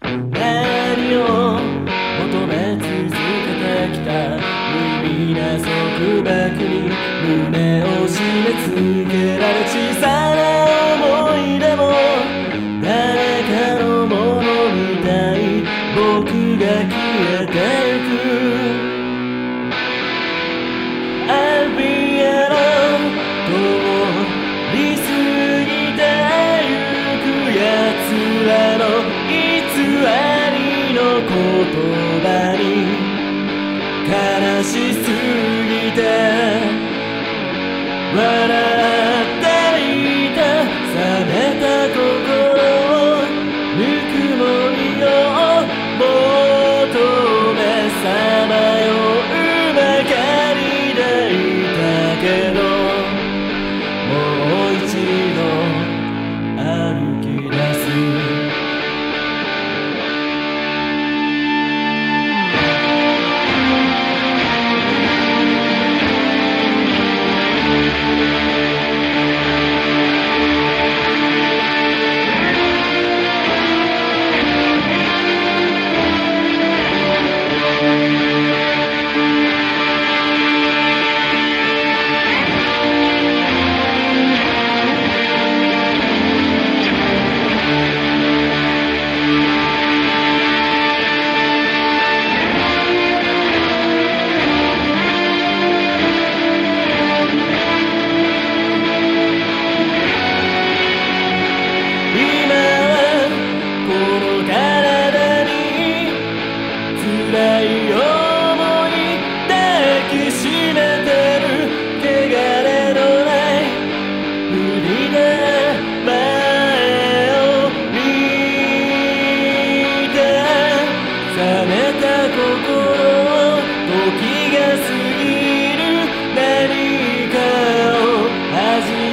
何を求め続けてきた。無意味な束縛に胸葉に悲しすぎて笑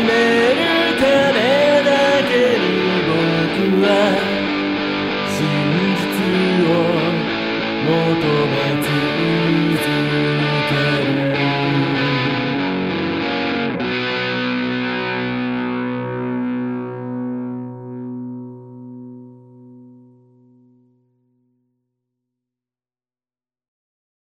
めるためだけに僕は真実を求め続